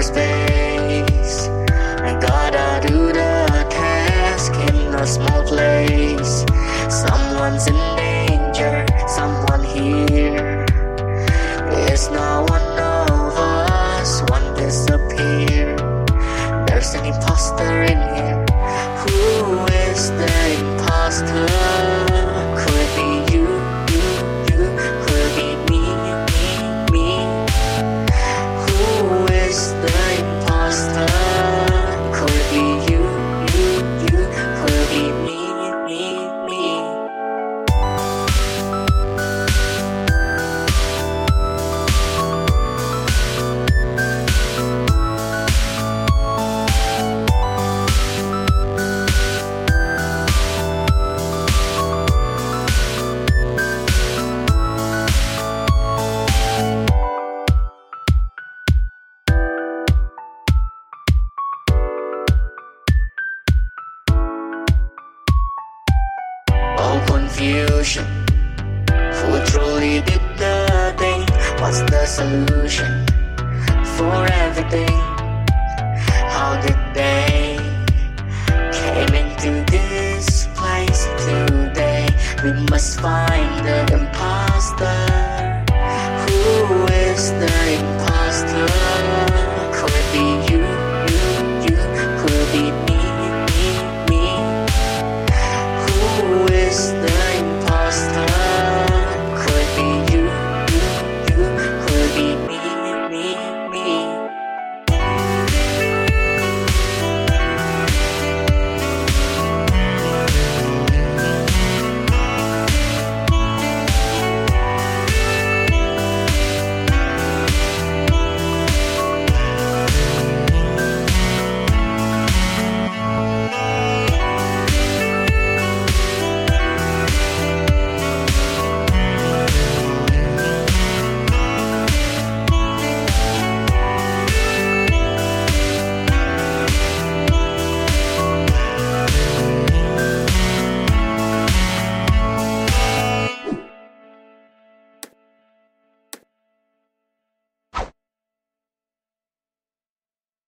space. I gotta do the task in a small place. Someone's in danger, someone here. Is no one of us, one disappear. There's an imposter in here. Who is the confusion. Who truly did the thing? What's the solution for everything? How did they came into this place today? We must find the